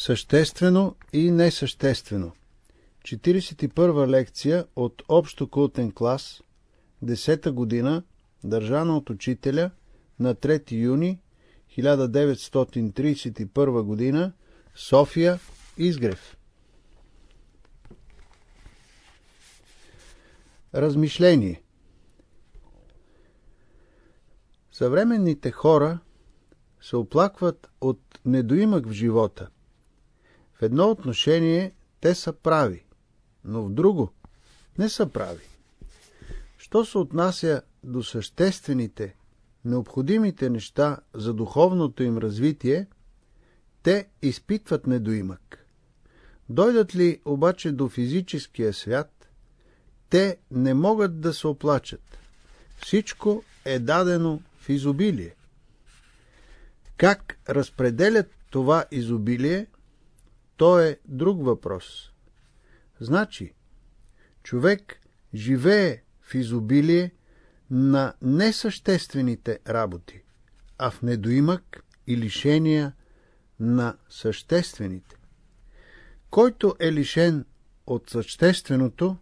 Съществено и несъществено 41 лекция от Общо култен клас 10 година, държана от учителя на 3 юни 1931 година, София, Изгрев. Размишление Съвременните хора се оплакват от недоимък в живота. В едно отношение те са прави, но в друго не са прави. Що се отнася до съществените, необходимите неща за духовното им развитие, те изпитват недоимък. Дойдат ли обаче до физическия свят, те не могат да се оплачат. Всичко е дадено в изобилие. Как разпределят това изобилие, то е друг въпрос. Значи, човек живее в изобилие на несъществените работи, а в недоимък и лишения на съществените. Който е лишен от същественото,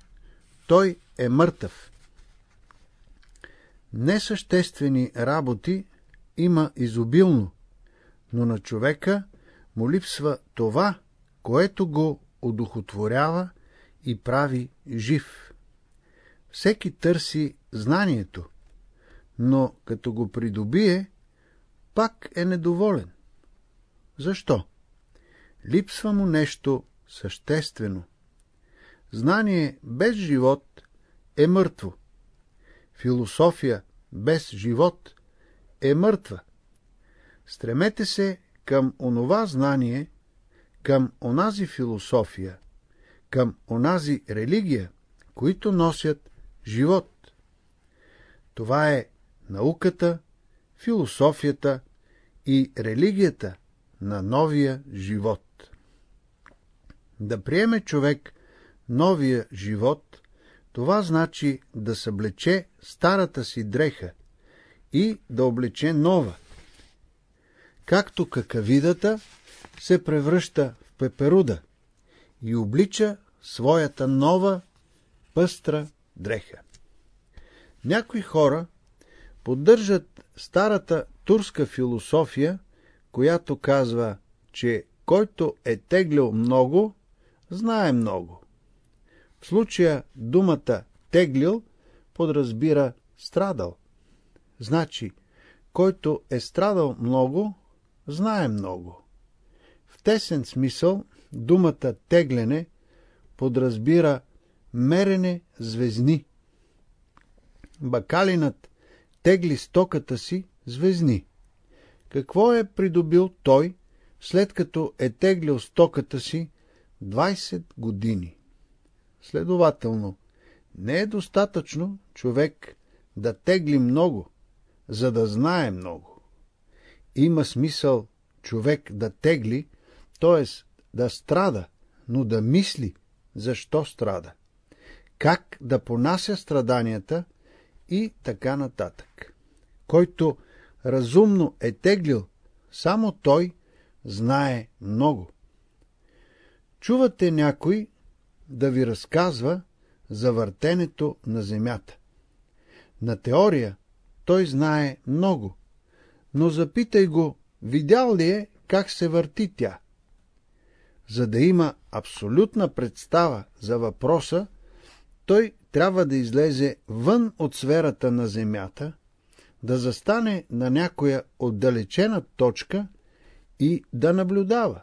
той е мъртъв. Несъществени работи има изобилно, но на човека му липсва това, което го удохотворява и прави жив. Всеки търси знанието, но като го придобие, пак е недоволен. Защо? Липсва му нещо съществено. Знание без живот е мъртво. Философия без живот е мъртва. Стремете се към онова знание, към онази философия, към онази религия, които носят живот. Това е науката, философията и религията на новия живот. Да приеме човек новия живот, това значи да съблече старата си дреха и да облече нова. Както какавидата се превръща в пеперуда и облича своята нова пъстра дреха. Някои хора поддържат старата турска философия, която казва, че който е теглил много, знае много. В случая думата теглил подразбира страдал. Значи, който е страдал много, знае много. Тесен смисъл думата тегляне подразбира мерене звездни. Бакалинът тегли стоката си звездни. Какво е придобил той, след като е теглил стоката си 20 години? Следователно, не е достатъчно човек да тегли много, за да знае много. Има смисъл човек да тегли, т.е. да страда, но да мисли, защо страда, как да понася страданията и така нататък. Който разумно е теглил, само той знае много. Чувате някой да ви разказва за въртенето на земята. На теория той знае много, но запитай го, видял ли е как се върти тя. За да има абсолютна представа за въпроса, той трябва да излезе вън от сферата на Земята, да застане на някоя отдалечена точка и да наблюдава.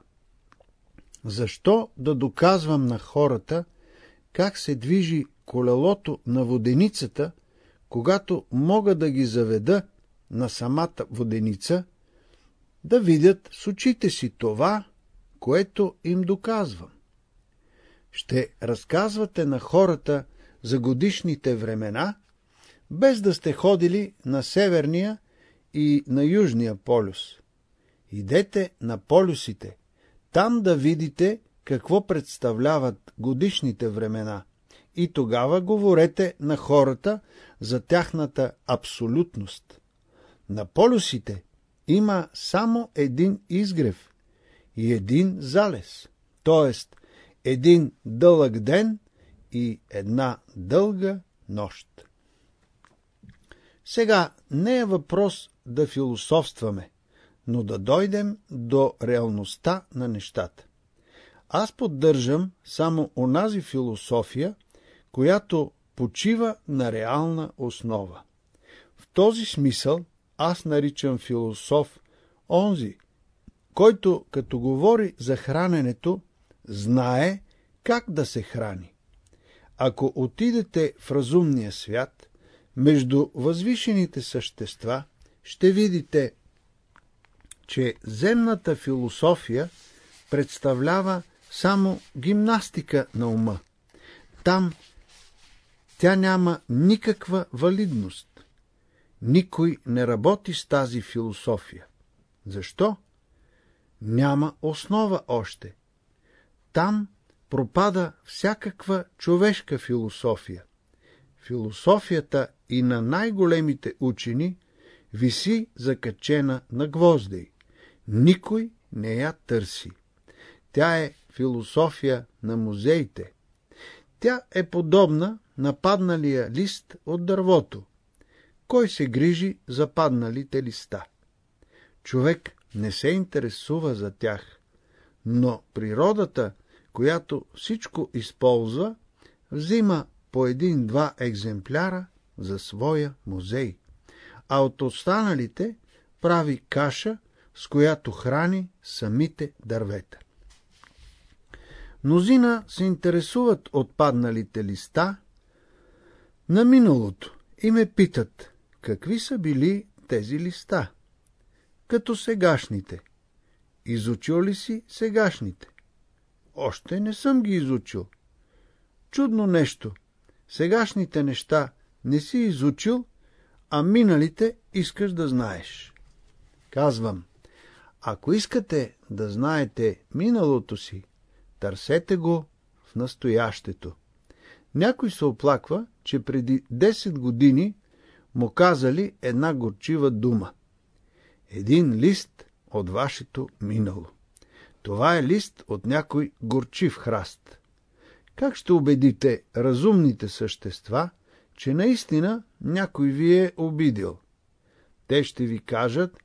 Защо да доказвам на хората как се движи колелото на воденицата, когато мога да ги заведа на самата воденица, да видят с очите си това, което им доказвам. Ще разказвате на хората за годишните времена, без да сте ходили на Северния и на Южния полюс. Идете на полюсите, там да видите какво представляват годишните времена и тогава говорете на хората за тяхната абсолютност. На полюсите има само един изгрев и един залез, т.е. един дълъг ден и една дълга нощ. Сега не е въпрос да философстваме, но да дойдем до реалността на нещата. Аз поддържам само онази философия, която почива на реална основа. В този смисъл аз наричам философ онзи, който като говори за храненето, знае как да се храни. Ако отидете в разумния свят, между възвишените същества, ще видите, че земната философия представлява само гимнастика на ума. Там тя няма никаква валидност. Никой не работи с тази философия. Защо? Няма основа още. Там пропада всякаква човешка философия. Философията и на най-големите учени виси закачена на гвозди. Никой не я търси. Тя е философия на музеите. Тя е подобна на падналия лист от дървото. Кой се грижи за падналите листа? Човек не се интересува за тях, но природата, която всичко използва, взима по един-два екземпляра за своя музей, а от останалите прави каша, с която храни самите дървета. Мнозина се интересуват от падналите листа на миналото и ме питат, какви са били тези листа, като сегашните. Изучил ли си сегашните? Още не съм ги изучил. Чудно нещо. Сегашните неща не си изучил, а миналите искаш да знаеш. Казвам, ако искате да знаете миналото си, търсете го в настоящето. Някой се оплаква, че преди 10 години му казали една горчива дума. Един лист от вашето минало. Това е лист от някой горчив храст. Как ще убедите разумните същества, че наистина някой ви е обидил? Те ще ви кажат,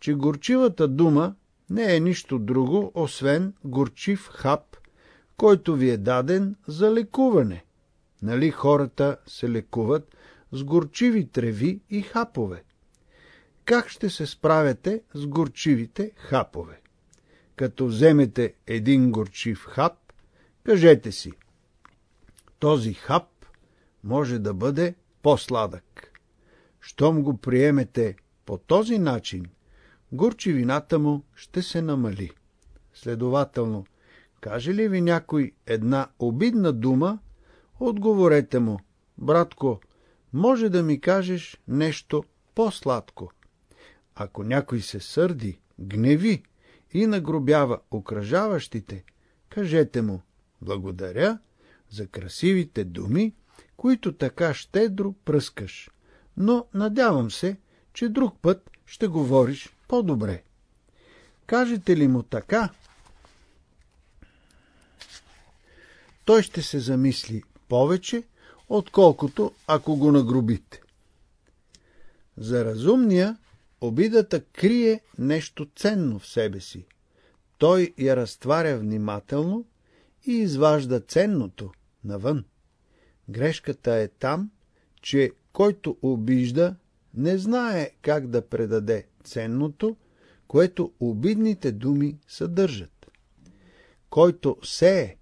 че горчивата дума не е нищо друго, освен горчив хап, който ви е даден за лекуване. Нали хората се лекуват с горчиви треви и хапове? Как ще се справяте с горчивите хапове? Като вземете един горчив хап, кажете си, този хап може да бъде по-сладък. Щом го приемете по този начин, горчивината му ще се намали. Следователно, каже ли ви някой една обидна дума, отговорете му, братко, може да ми кажеш нещо по-сладко. Ако някой се сърди, гневи и нагробява окръжаващите, кажете му, благодаря за красивите думи, които така щедро пръскаш, но надявам се, че друг път ще говориш по-добре. Кажете ли му така, той ще се замисли повече, отколкото ако го нагрубите. За разумния обидата крие нещо ценно в себе си. Той я разтваря внимателно и изважда ценното навън. Грешката е там, че който обижда, не знае как да предаде ценното, което обидните думи съдържат. Който сее,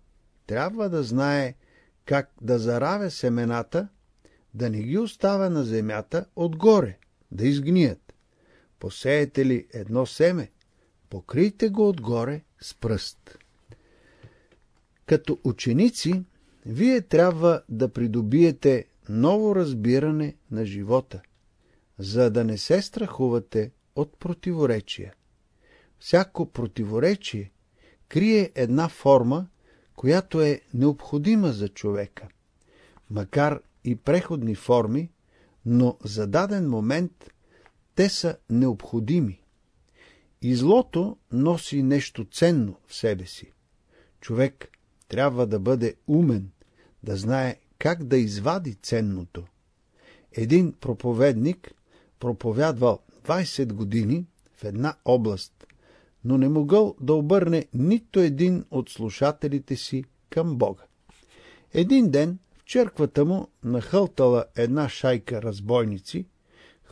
трябва да знае как да заравя семената, да не ги оставя на земята отгоре, да изгният. Посеете ли едно семе, покрийте го отгоре с пръст. Като ученици, вие трябва да придобиете ново разбиране на живота, за да не се страхувате от противоречия. Всяко противоречие крие една форма, която е необходима за човека. Макар и преходни форми, но за даден момент те са необходими. И злото носи нещо ценно в себе си. Човек трябва да бъде умен, да знае как да извади ценното. Един проповедник проповядвал 20 години в една област, но не могъл да обърне нито един от слушателите си към Бога. Един ден в черквата му нахълтала една шайка разбойници,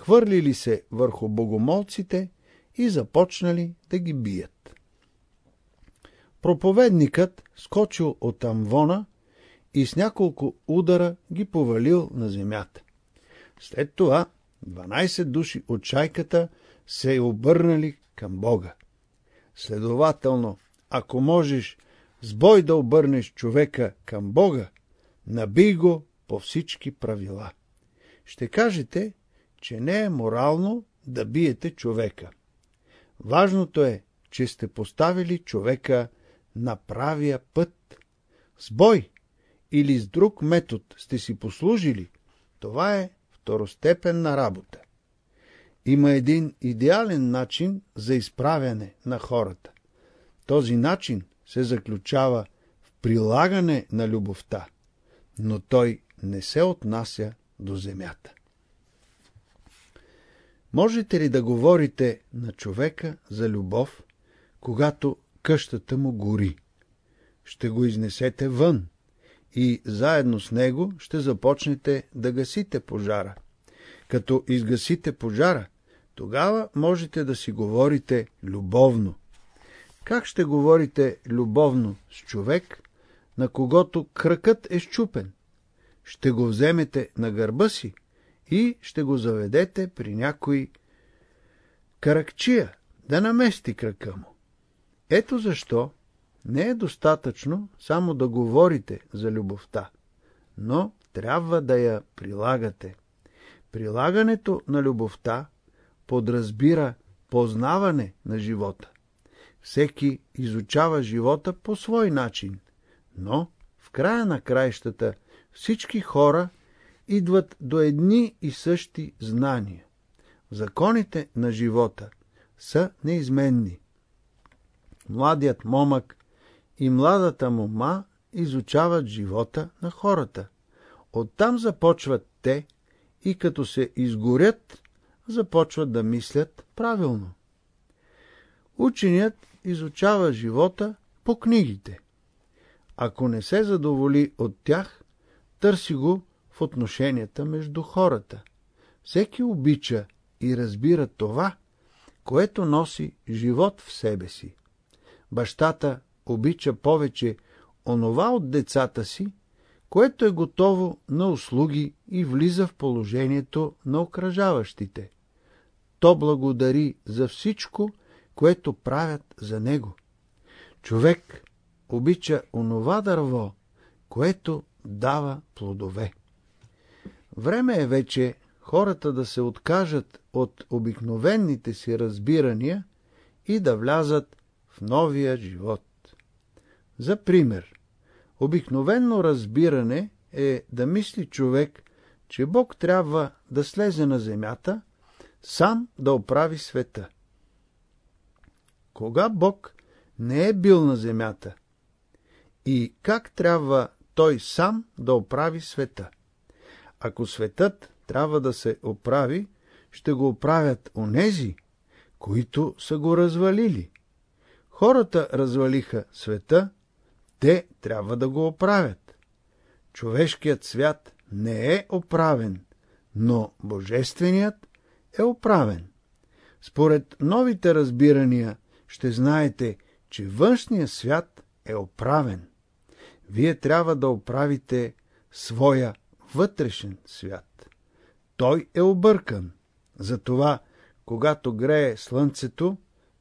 хвърлили се върху богомолците и започнали да ги бият. Проповедникът скочил от амвона и с няколко удара ги повалил на земята. След това 12 души от чайката се обърнали към Бога. Следователно, ако можеш с бой да обърнеш човека към Бога, набий го по всички правила. Ще кажете, че не е морално да биете човека. Важното е, че сте поставили човека на правия път. С бой или с друг метод сте си послужили, това е второстепенна работа. Има един идеален начин за изправяне на хората. Този начин се заключава в прилагане на любовта, но той не се отнася до земята. Можете ли да говорите на човека за любов, когато къщата му гори? Ще го изнесете вън и заедно с него ще започнете да гасите пожара. Като изгасите пожара, тогава можете да си говорите любовно. Как ще говорите любовно с човек, на когото кръкът е щупен? Ще го вземете на гърба си и ще го заведете при някой каракчия да намести кръка му. Ето защо не е достатъчно само да говорите за любовта, но трябва да я прилагате. Прилагането на любовта подразбира познаване на живота. Всеки изучава живота по свой начин, но в края на краищата всички хора идват до едни и същи знания. Законите на живота са неизменни. Младият момък и младата мома изучават живота на хората. Оттам започват те и като се изгорят, започват да мислят правилно. Ученият изучава живота по книгите. Ако не се задоволи от тях, търси го отношенията между хората. Всеки обича и разбира това, което носи живот в себе си. Бащата обича повече онова от децата си, което е готово на услуги и влиза в положението на окръжаващите. То благодари за всичко, което правят за него. Човек обича онова дърво, което дава плодове. Време е вече хората да се откажат от обикновените си разбирания и да влязат в новия живот. За пример, обикновено разбиране е да мисли човек, че Бог трябва да слезе на земята, сам да оправи света. Кога Бог не е бил на земята? И как трябва той сам да оправи света? Ако светът трябва да се оправи, ще го оправят онези, които са го развалили. Хората развалиха света, те трябва да го оправят. Човешкият свят не е оправен, но божественият е оправен. Според новите разбирания ще знаете, че външният свят е оправен. Вие трябва да оправите своя вътрешен свят. Той е объркан. Затова, когато грее слънцето,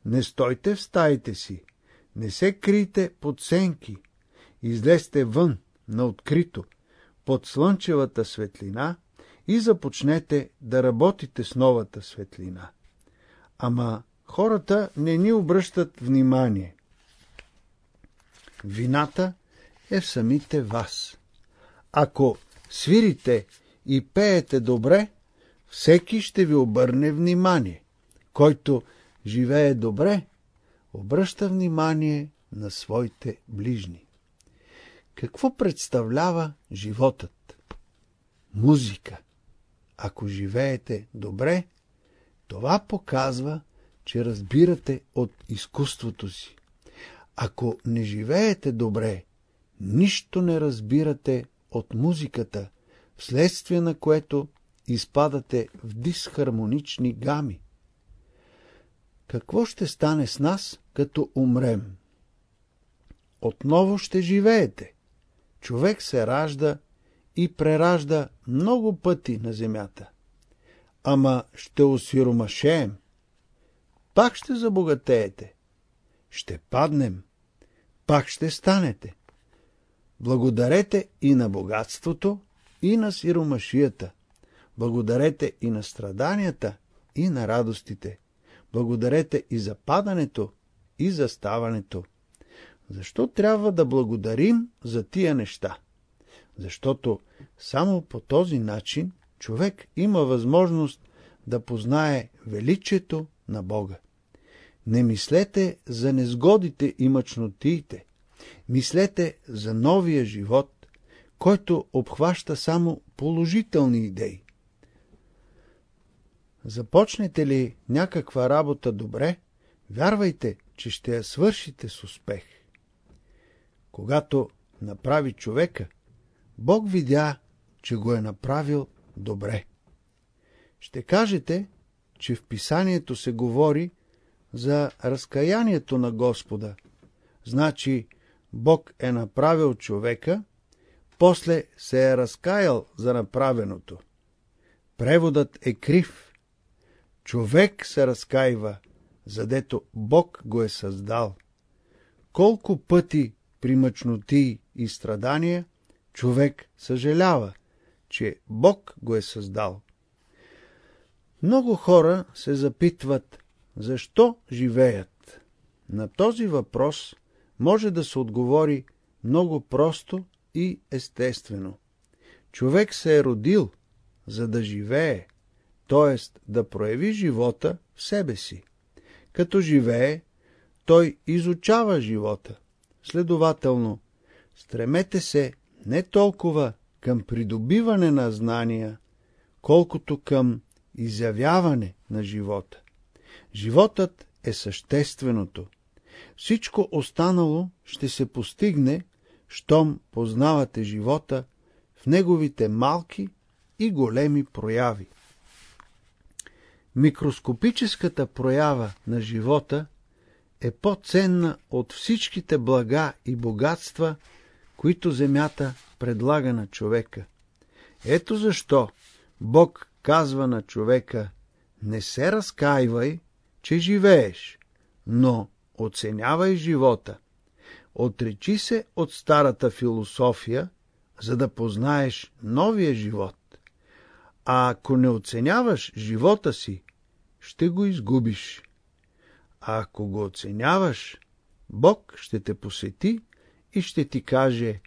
не стойте в стаите си, не се крийте под сенки, излезте вън, на открито, под слънчевата светлина и започнете да работите с новата светлина. Ама хората не ни обръщат внимание. Вината е в самите вас. Ако свирите и пеете добре, всеки ще ви обърне внимание. Който живее добре, обръща внимание на своите ближни. Какво представлява животът? Музика. Ако живеете добре, това показва, че разбирате от изкуството си. Ако не живеете добре, нищо не разбирате от музиката, вследствие на което изпадате в дисхармонични гами. Какво ще стане с нас, като умрем? Отново ще живеете. Човек се ражда и преражда много пъти на земята. Ама ще осиромашеем. Пак ще забогатеете. Ще паднем. Пак ще станете. Благодарете и на богатството, и на сиромашията. Благодарете и на страданията, и на радостите. Благодарете и за падането, и за ставането. Защо трябва да благодарим за тия неща? Защото само по този начин човек има възможност да познае величието на Бога. Не мислете за незгодите и мъчнотиите. Мислете за новия живот, който обхваща само положителни идеи. Започнете ли някаква работа добре, вярвайте, че ще я свършите с успех. Когато направи човека, Бог видя, че го е направил добре. Ще кажете, че в писанието се говори за разкаянието на Господа. Значи Бог е направил човека, после се е разкаял за направеното. Преводът е крив. Човек се разкаива, задето Бог го е създал. Колко пъти при мъчноти и страдания човек съжалява, че Бог го е създал. Много хора се запитват, защо живеят. На този въпрос може да се отговори много просто и естествено. Човек се е родил, за да живее, т.е. да прояви живота в себе си. Като живее, той изучава живота. Следователно, стремете се не толкова към придобиване на знания, колкото към изявяване на живота. Животът е същественото. Всичко останало ще се постигне, щом познавате живота в неговите малки и големи прояви. Микроскопическата проява на живота е по-ценна от всичките блага и богатства, които земята предлага на човека. Ето защо Бог казва на човека, не се разкаивай, че живееш, но оценявай живота. Отречи се от старата философия, за да познаеш новия живот. А ако не оценяваш живота си, ще го изгубиш. А ако го оценяваш, Бог ще те посети и ще ти каже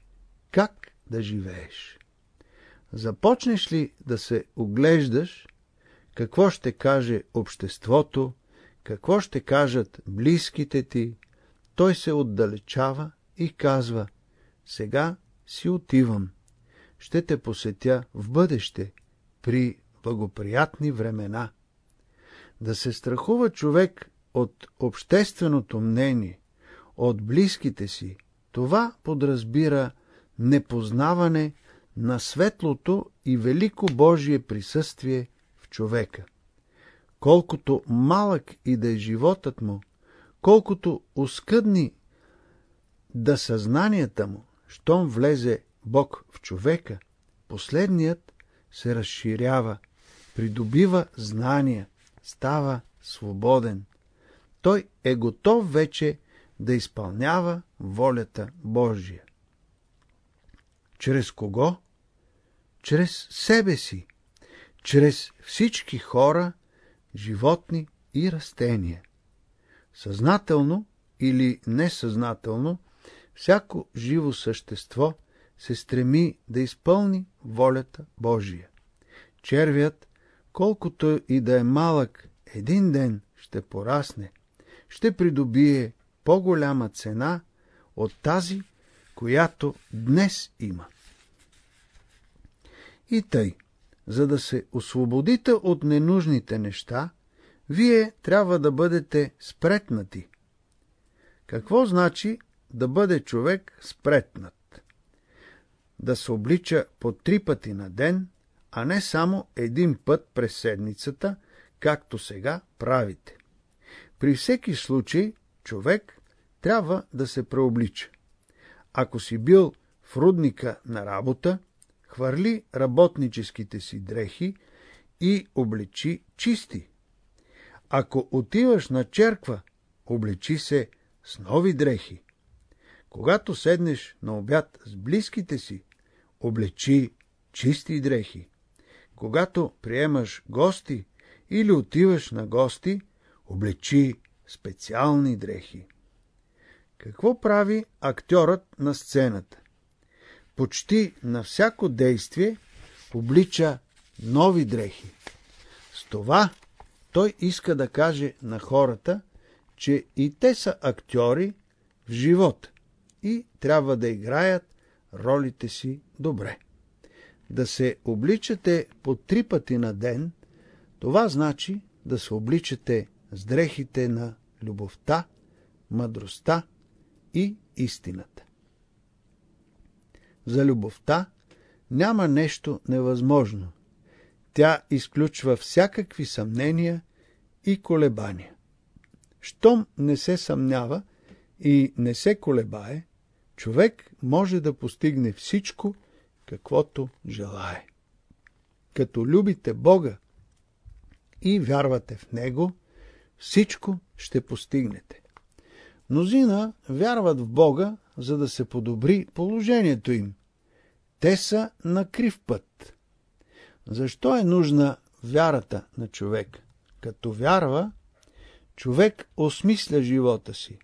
как да живееш. Започнеш ли да се оглеждаш, какво ще каже обществото, какво ще кажат близките ти, той се отдалечава и казва, сега си отивам, ще те посетя в бъдеще, при благоприятни времена. Да се страхува човек от общественото мнение, от близките си, това подразбира непознаване на светлото и велико Божие присъствие в човека. Колкото малък и да е животът му, колкото оскъдни да съзнанията му, щом влезе Бог в човека, последният се разширява, придобива знания, става свободен. Той е готов вече да изпълнява волята Божия. Чрез кого? Чрез себе си, чрез всички хора, животни и растения. Съзнателно или несъзнателно, всяко живо същество се стреми да изпълни волята Божия. Червят, колкото и да е малък, един ден ще порасне, ще придобие по-голяма цена от тази, която днес има. И тъй, за да се освободите от ненужните неща, вие трябва да бъдете спретнати. Какво значи да бъде човек спретнат? Да се облича по три пъти на ден, а не само един път през седмицата, както сега правите. При всеки случай човек трябва да се преоблича. Ако си бил в рудника на работа, хвърли работническите си дрехи и облечи чисти. Ако отиваш на черква, облечи се с нови дрехи. Когато седнеш на обяд с близките си, облечи чисти дрехи. Когато приемаш гости или отиваш на гости, облечи специални дрехи. Какво прави актьорът на сцената? Почти на всяко действие облича нови дрехи. С това той иска да каже на хората, че и те са актьори в живота и трябва да играят ролите си добре. Да се обличате по три пъти на ден, това значи да се обличате с дрехите на любовта, мъдростта и истината. За любовта няма нещо невъзможно. Тя изключва всякакви съмнения и колебания. Щом не се съмнява и не се колебае, човек може да постигне всичко, каквото желае. Като любите Бога и вярвате в Него, всичко ще постигнете. Мнозина вярват в Бога, за да се подобри положението им. Те са на крив път. Защо е нужна вярата на човек? Като вярва, човек осмисля живота си.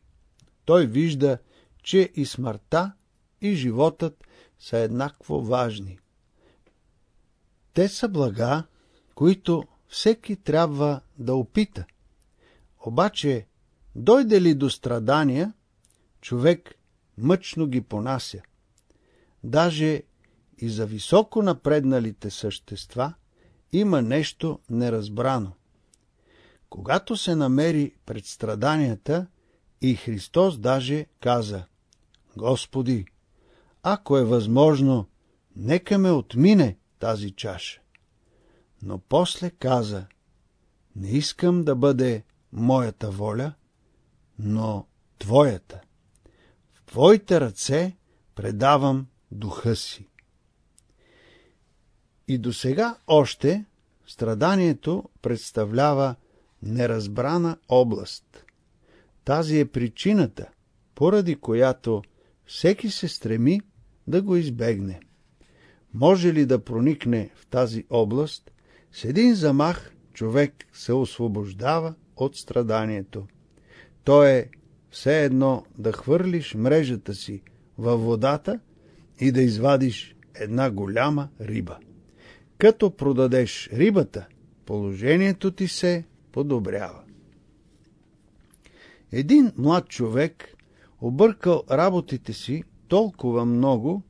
Той вижда, че и смъртта, и животът са еднакво важни. Те са блага, които всеки трябва да опита. Обаче, дойде ли до страдания, човек мъчно ги понася. Даже и за високо напредналите същества има нещо неразбрано. Когато се намери пред страданията, и Христос даже каза, Господи, ако е възможно, нека ме отмине тази чаша. Но после каза, не искам да бъде моята воля, но Твоята. Твоите ръце предавам духа си. И до сега още страданието представлява неразбрана област. Тази е причината, поради която всеки се стреми да го избегне. Може ли да проникне в тази област, с един замах човек се освобождава от страданието. То е все едно да хвърлиш мрежата си във водата и да извадиш една голяма риба. Като продадеш рибата, положението ти се подобрява. Един млад човек объркал работите си толкова много,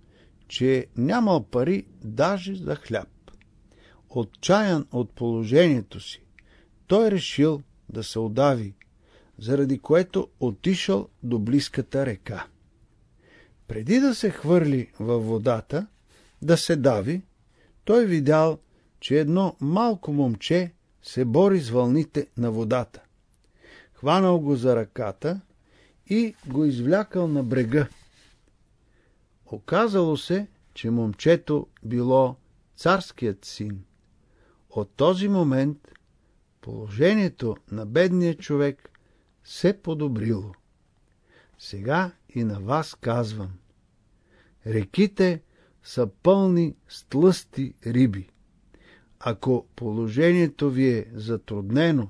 че нямал пари даже за хляб. Отчаян от положението си, той решил да се удави, заради което отишъл до близката река. Преди да се хвърли във водата, да се дави, той видял, че едно малко момче се бори с вълните на водата. Хванал го за ръката и го извлякал на брега. Оказало се, че момчето било царският син. От този момент положението на бедния човек се подобрило. Сега и на вас казвам. Реките са пълни с тлъсти риби. Ако положението ви е затруднено,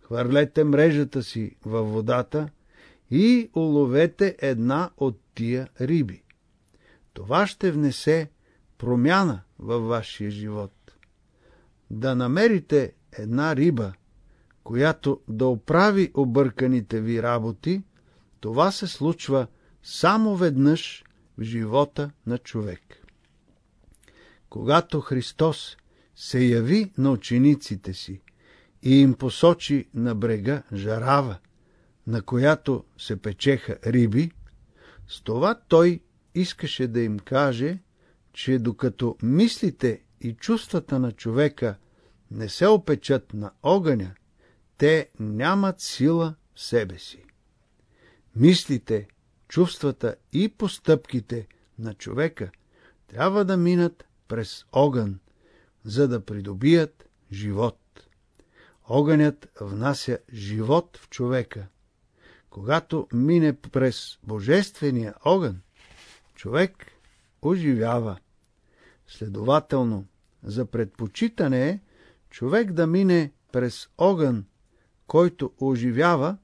хвърлете мрежата си във водата и уловете една от тия риби. Това ще внесе промяна във вашия живот. Да намерите една риба, която да оправи обърканите ви работи, това се случва само веднъж в живота на човек. Когато Христос се яви на учениците си и им посочи на брега жарава, на която се печеха риби, с това той искаше да им каже, че докато мислите и чувствата на човека не се опечат на огъня, те нямат сила в себе си. Мислите, чувствата и постъпките на човека трябва да минат през огън, за да придобият живот. Огънят внася живот в човека. Когато мине през божествения огън, човек оживява. Следователно, за предпочитане е човек да мине през огън, който оживява,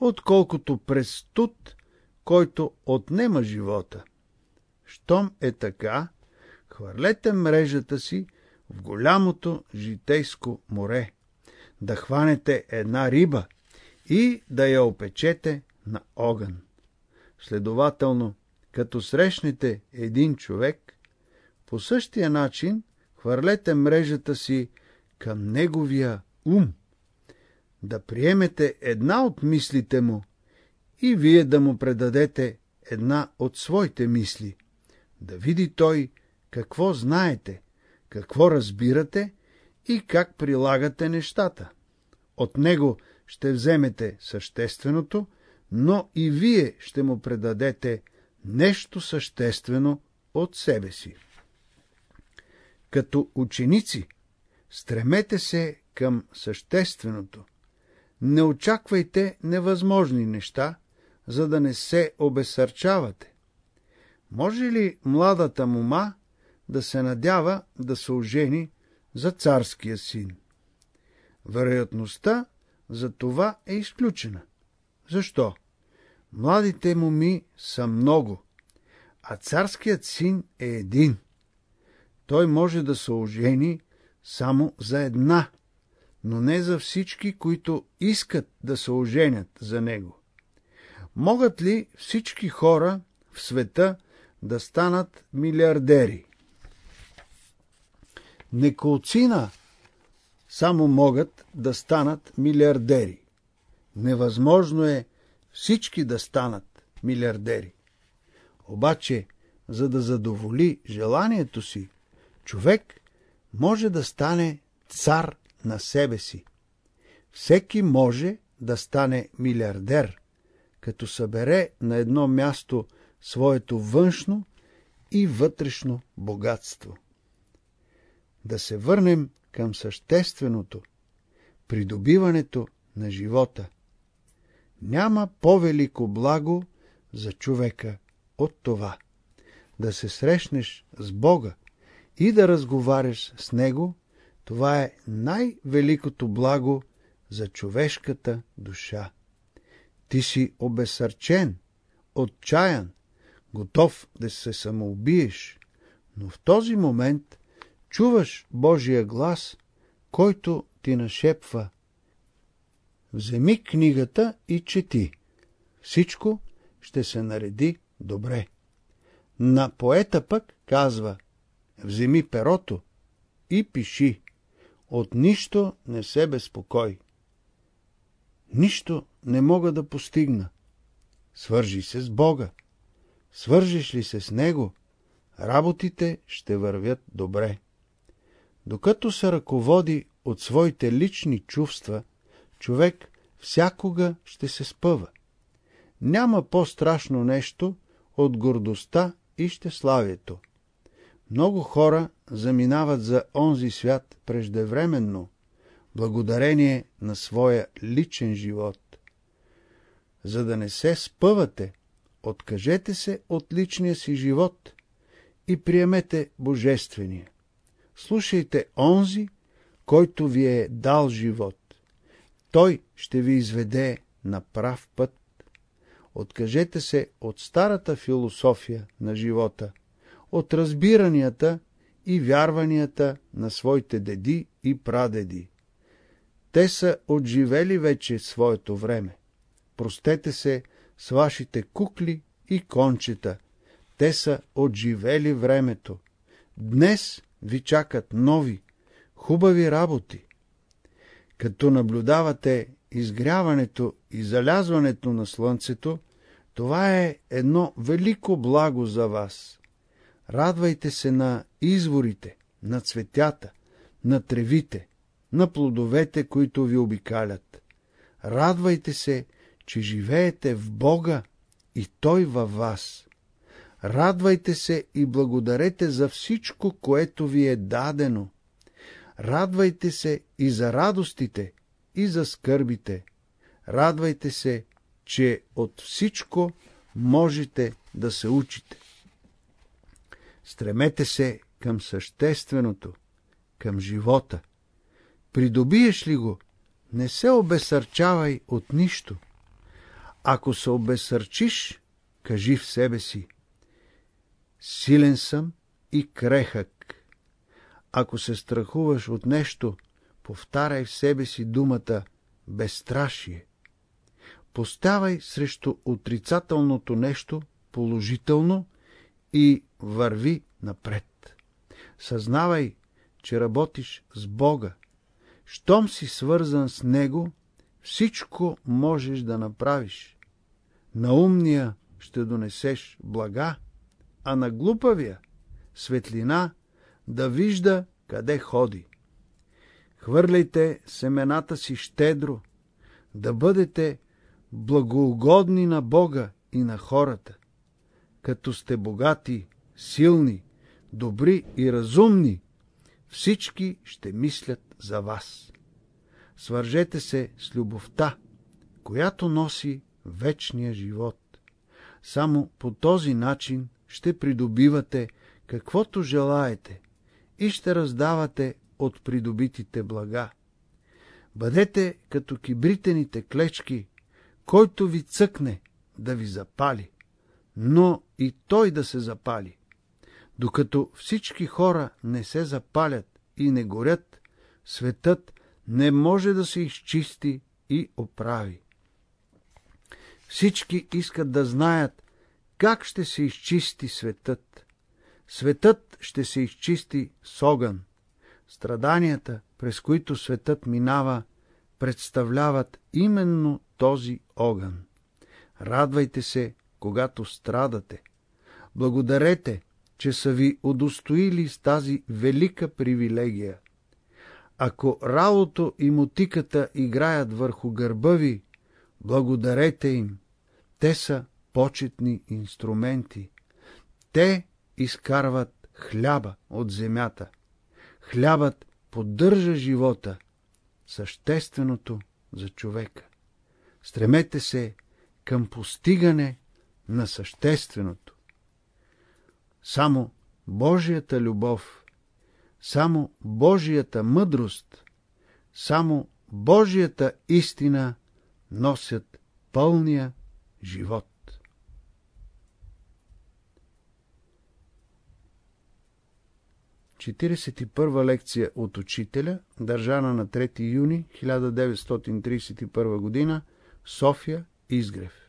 отколкото през студ, който отнема живота. Щом е така, хвърлете мрежата си в голямото житейско море, да хванете една риба и да я опечете на огън. Следователно, като срещнете един човек, по същия начин хвърлете мрежата си към неговия ум, да приемете една от мислите му и вие да му предадете една от своите мисли, да види той какво знаете, какво разбирате и как прилагате нещата. От него ще вземете същественото, но и вие ще му предадете нещо съществено от себе си. Като ученици, стремете се към същественото. Не очаквайте невъзможни неща, за да не се обесърчавате. Може ли младата мума да се надява да се ожени за царския син? Вероятността за това е изключена. Защо? Младите моми са много, а царският син е един. Той може да се ожени само за една, но не за всички, които искат да се оженят за него. Могат ли всички хора в света да станат милиардери? Неколцина само могат да станат милиардери. Невъзможно е всички да станат милиардери. Обаче, за да задоволи желанието си, човек може да стане цар на себе си. Всеки може да стане милиардер, като събере на едно място своето външно и вътрешно богатство. Да се върнем към същественото, придобиването на живота. Няма по-велико благо за човека от това да се срещнеш с Бога и да разговаряш с Него, това е най-великото благо за човешката душа. Ти си обесърчен, отчаян, готов да се самоубиеш, но в този момент чуваш Божия глас, който ти нашепва. Вземи книгата и чети. Всичко ще се нареди добре. На поета пък казва, вземи перото и пиши. От нищо не се безпокой. Нищо не мога да постигна. Свържи се с Бога. Свържиш ли се с Него, работите ще вървят добре. Докато се ръководи от своите лични чувства, човек всякога ще се спъва. Няма по-страшно нещо от гордостта и щеславието. Много хора заминават за онзи свят преждевременно, благодарение на своя личен живот. За да не се спъвате, откажете се от личния си живот и приемете божествения. Слушайте онзи, който ви е дал живот. Той ще ви изведе на прав път. Откажете се от старата философия на живота, от разбиранията и вярванията на своите деди и прадеди. Те са отживели вече своето време. Простете се с вашите кукли и кончета. Те са отживели времето. Днес ви чакат нови, хубави работи. Като наблюдавате изгряването и залязването на слънцето, това е едно велико благо за вас. Радвайте се на изворите, на цветята, на тревите, на плодовете, които ви обикалят. Радвайте се, че живеете в Бога и Той във вас. Радвайте се и благодарете за всичко, което ви е дадено. Радвайте се и за радостите, и за скърбите. Радвайте се, че от всичко можете да се учите. Стремете се към същественото, към живота. Придобиеш ли го, не се обесърчавай от нищо. Ако се обесърчиш, кажи в себе си. Силен съм и крехък. Ако се страхуваш от нещо, повтаряй в себе си думата безстрашие. Поставай срещу отрицателното нещо положително и върви напред. Съзнавай, че работиш с Бога. Щом си свързан с Него, всичко можеш да направиш. На умния ще донесеш блага, а на глупавия светлина да вижда къде ходи. Хвърляйте семената си щедро, да бъдете благоугодни на Бога и на хората. Като сте богати, силни, добри и разумни, всички ще мислят за вас. Свържете се с любовта, която носи вечния живот. Само по този начин ще придобивате каквото желаете и ще раздавате от придобитите блага. Бъдете като кибритените клечки, който ви цъкне да ви запали, но и той да се запали. Докато всички хора не се запалят и не горят, светът не може да се изчисти и оправи. Всички искат да знаят как ще се изчисти светът. Светът ще се изчисти с огън. Страданията, през които светът минава, представляват именно този огън. Радвайте се, когато страдате. Благодарете, че са ви удостоили с тази велика привилегия. Ако ралото и мотиката играят върху гърба ви, благодарете им. Те са почетни инструменти. Те изкарват хляба от земята. Хлябът поддържа живота, същественото за човека. Стремете се към постигане на същественото. Само Божията любов, само Божията мъдрост, само Божията истина носят пълния живот. 41 лекция от учителя, държана на 3 юни 1931 г. София, Изгрев.